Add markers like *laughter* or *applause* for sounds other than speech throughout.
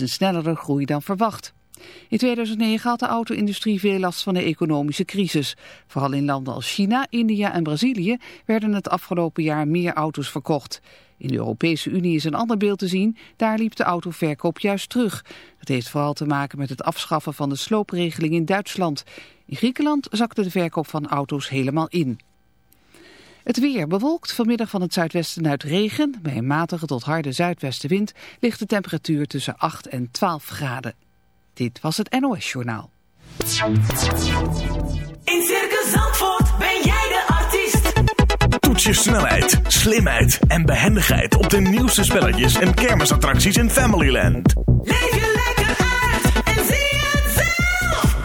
is een snellere groei dan verwacht. In 2009 had de auto-industrie veel last van de economische crisis. Vooral in landen als China, India en Brazilië werden het afgelopen jaar meer auto's verkocht. In de Europese Unie is een ander beeld te zien. Daar liep de autoverkoop juist terug. Dat heeft vooral te maken met het afschaffen van de sloopregeling in Duitsland. In Griekenland zakte de verkoop van auto's helemaal in. Het weer bewolkt, vanmiddag van het zuidwesten uit regen. Bij een matige tot harde zuidwestenwind ligt de temperatuur tussen 8 en 12 graden. Dit was het NOS Journaal. In Circus Zandvoort ben jij de artiest. Toets je snelheid, slimheid en behendigheid op de nieuwste spelletjes en kermisattracties in Familyland. Leef je lekker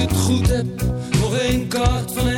Het goed heb nog één kaart van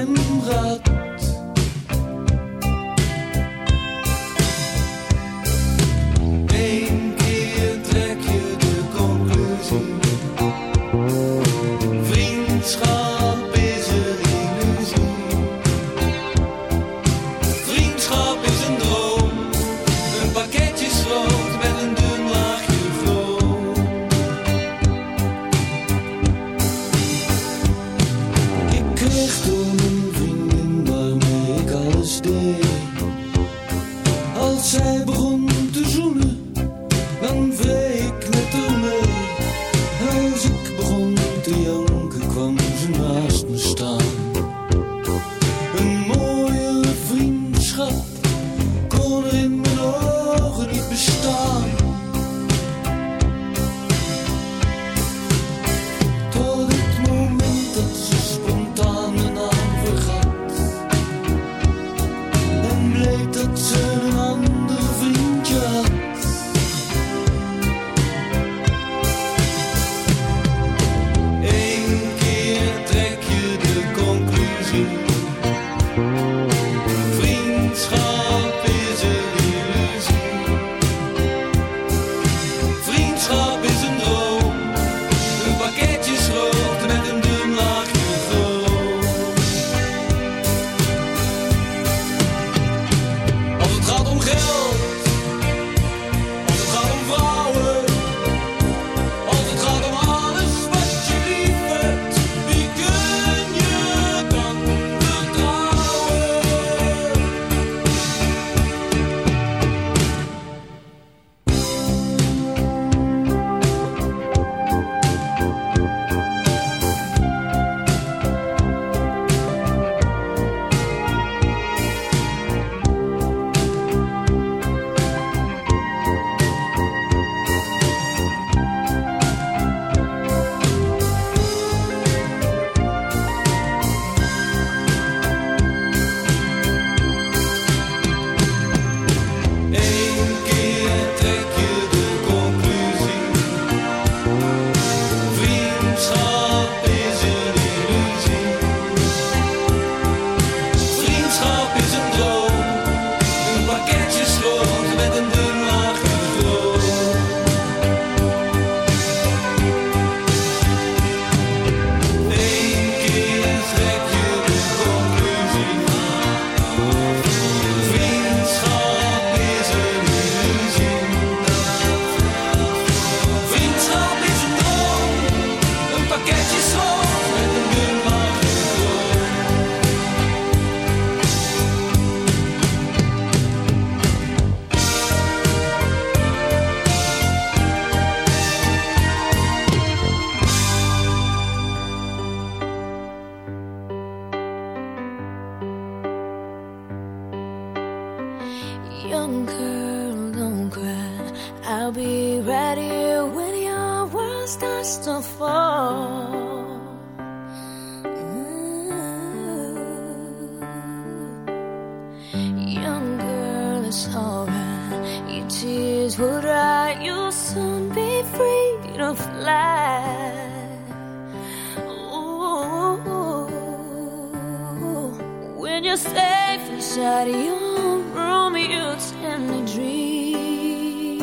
you safe inside your room, you tend to dream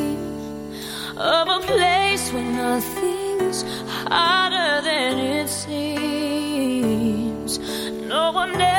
of a place where nothing's harder than it seems. No one ever.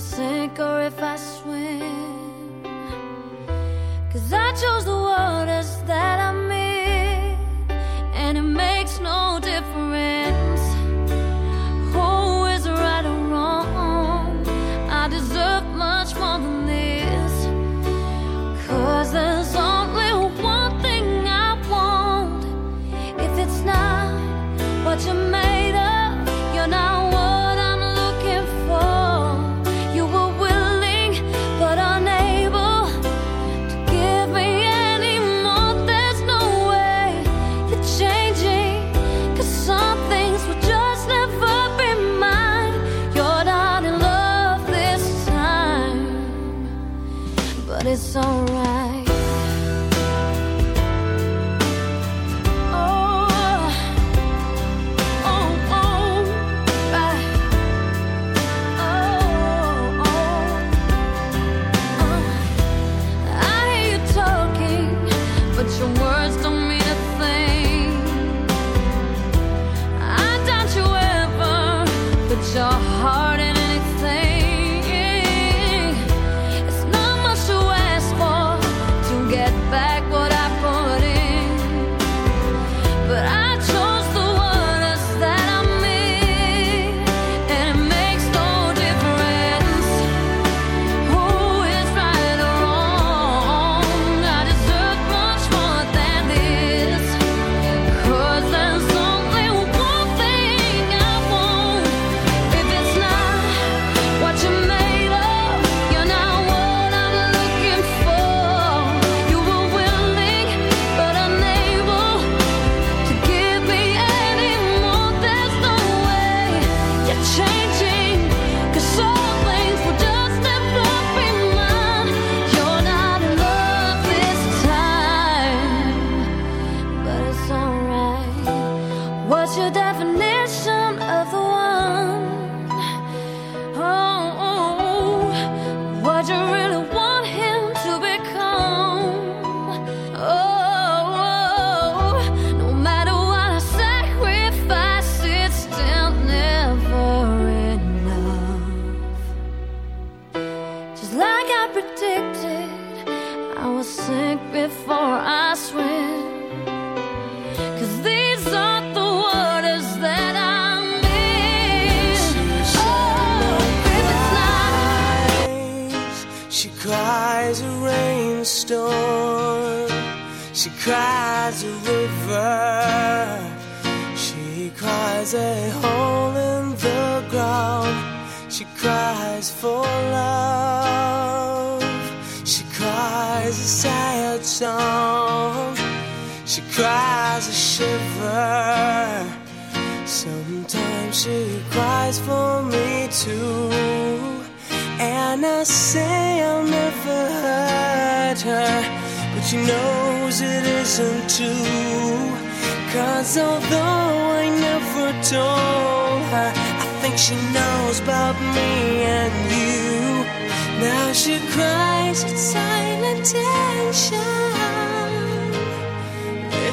Sink or if I swim. Cause I chose the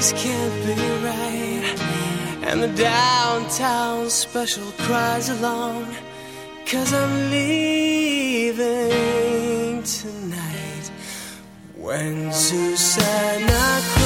this can't be right. And the downtown special cries along, cause I'm leaving tonight. When Susanna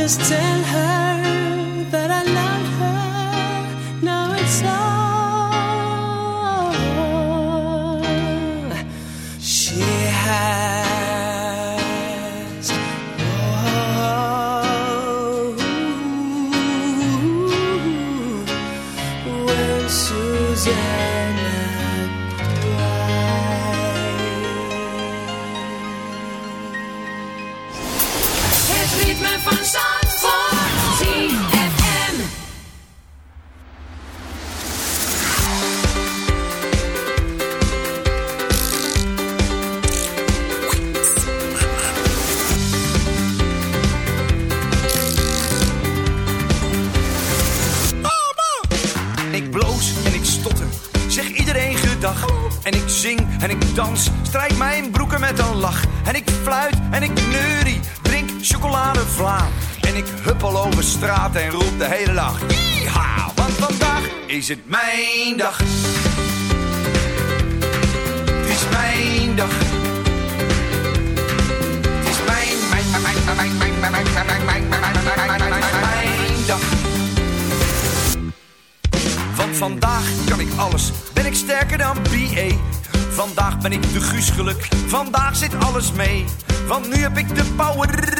just tell her. de hele dag. Ja, want vandaag is het mijn dag. Het is mijn dag. Het is mijn, mijn, mijn, mijn, mijn, mijn, mijn, mijn, mijn, mijn, mijn, mijn dag. Want vandaag kan ik alles. Ben ik sterker dan BA. Vandaag ben ik de guus geluk. Vandaag zit alles mee. Want nu heb ik de power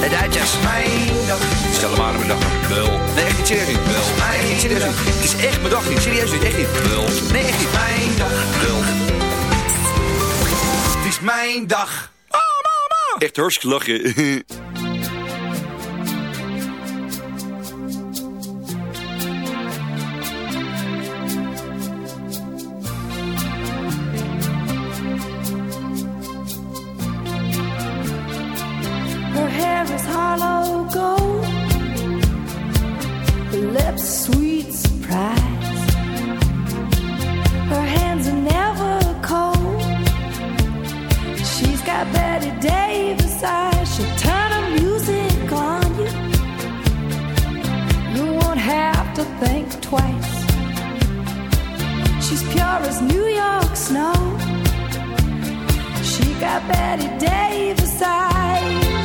De Duitsers. Mijn dag. Stel hem maar aan mijn dag. Wel. Nee, echt niet serieus niet. Wel. Nee, echt niet serieus niet. Het is echt mijn dag niet. Serieus niet. Echt niet. Wel. Nee, echt niet. Mijn dag. Wel. Het is mijn dag. Echt hartstikke lachen. *laughs* Davis her music on you. You won't have to think twice. She's pure as New York snow. She got Betty Davis eyes.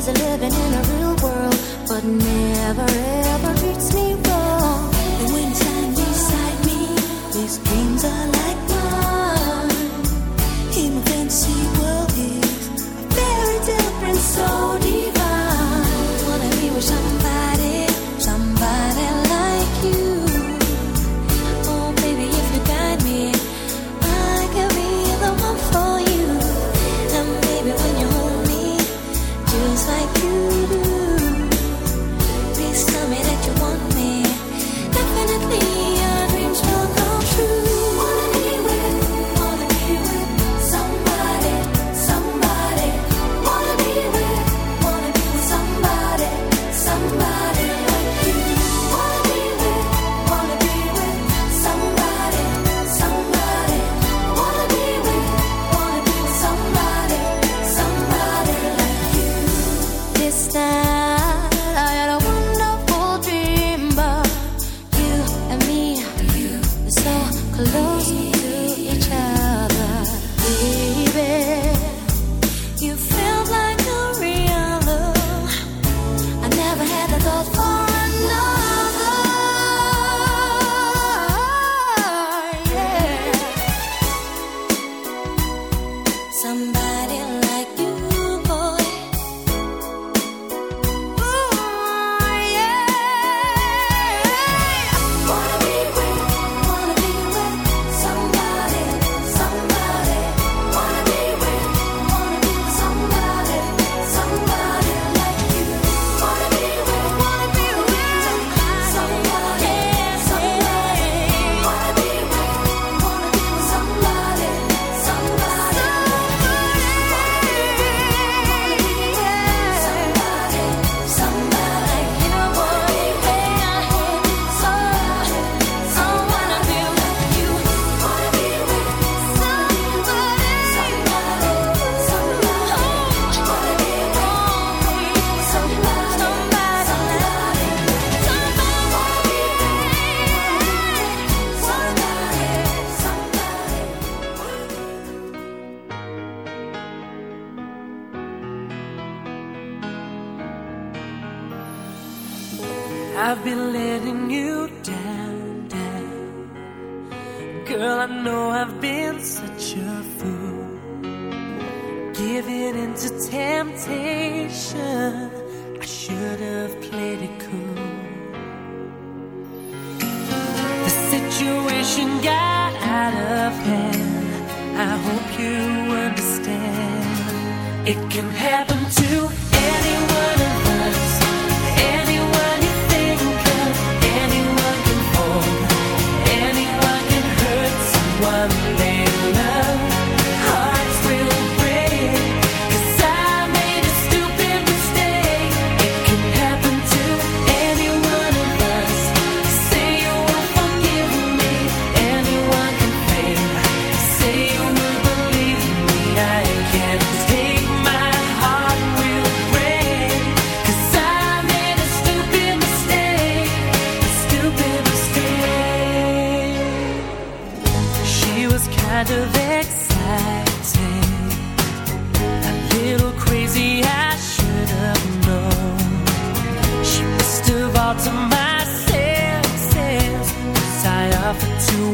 busy living in a real world, but never ever treats me wrong. And when it's time beside me, these dreams are like.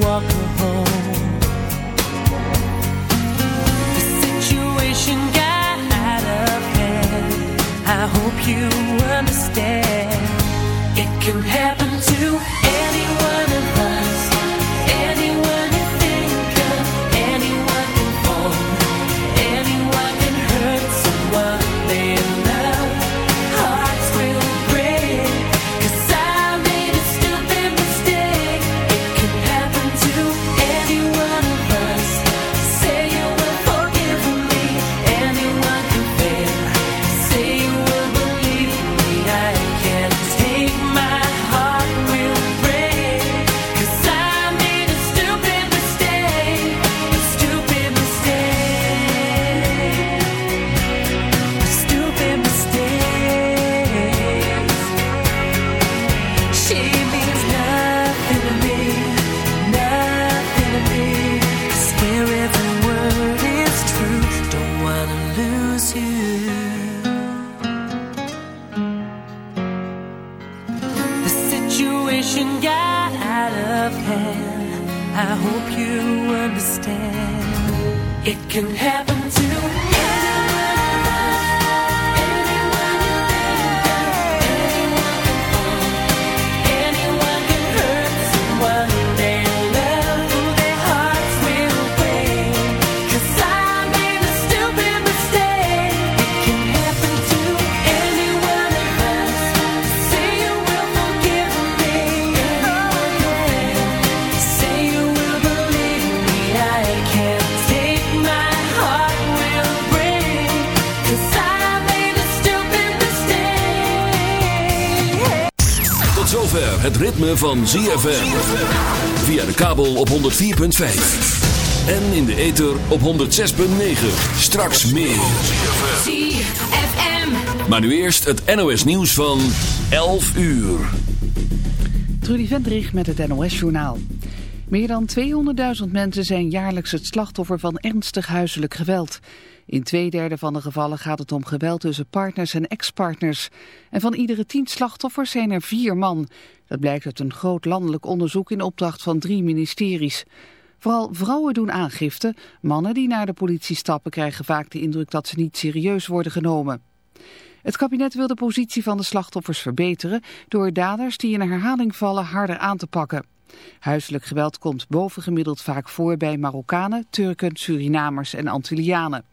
Walk her home. The situation got out of hand. I hope you understand. It can happen to het ritme van ZFM. Via de kabel op 104.5. En in de ether op 106.9. Straks meer. ZFM. Maar nu eerst het NOS nieuws van 11 uur. Trudy Vendrich met het NOS-journaal. Meer dan 200.000 mensen zijn jaarlijks het slachtoffer van ernstig huiselijk geweld. In twee derde van de gevallen gaat het om geweld tussen partners en ex-partners. En van iedere tien slachtoffers zijn er vier man. Dat blijkt uit een groot landelijk onderzoek in opdracht van drie ministeries. Vooral vrouwen doen aangifte. Mannen die naar de politie stappen krijgen vaak de indruk dat ze niet serieus worden genomen. Het kabinet wil de positie van de slachtoffers verbeteren door daders die in herhaling vallen harder aan te pakken. Huiselijk geweld komt bovengemiddeld vaak voor bij Marokkanen, Turken, Surinamers en Antillianen.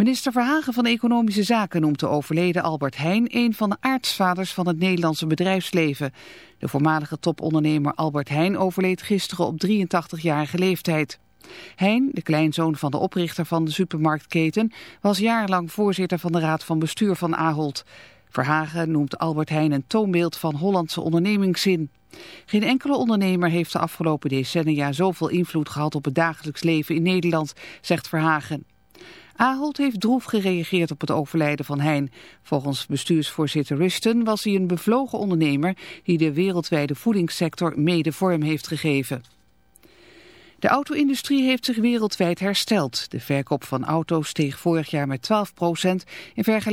Minister Verhagen van Economische Zaken noemt de overleden Albert Heijn een van de aartsvaders van het Nederlandse bedrijfsleven. De voormalige topondernemer Albert Heijn overleed gisteren op 83-jarige leeftijd. Heijn, de kleinzoon van de oprichter van de supermarktketen, was jarenlang voorzitter van de raad van bestuur van Ahold. Verhagen noemt Albert Heijn een toonbeeld van Hollandse ondernemingszin. Geen enkele ondernemer heeft de afgelopen decennia zoveel invloed gehad op het dagelijks leven in Nederland, zegt Verhagen. Ahold heeft droef gereageerd op het overlijden van Heijn. Volgens bestuursvoorzitter Rusten was hij een bevlogen ondernemer die de wereldwijde voedingssector mede vorm heeft gegeven. De auto-industrie heeft zich wereldwijd hersteld. De verkoop van auto's steeg vorig jaar met 12% in vergelijking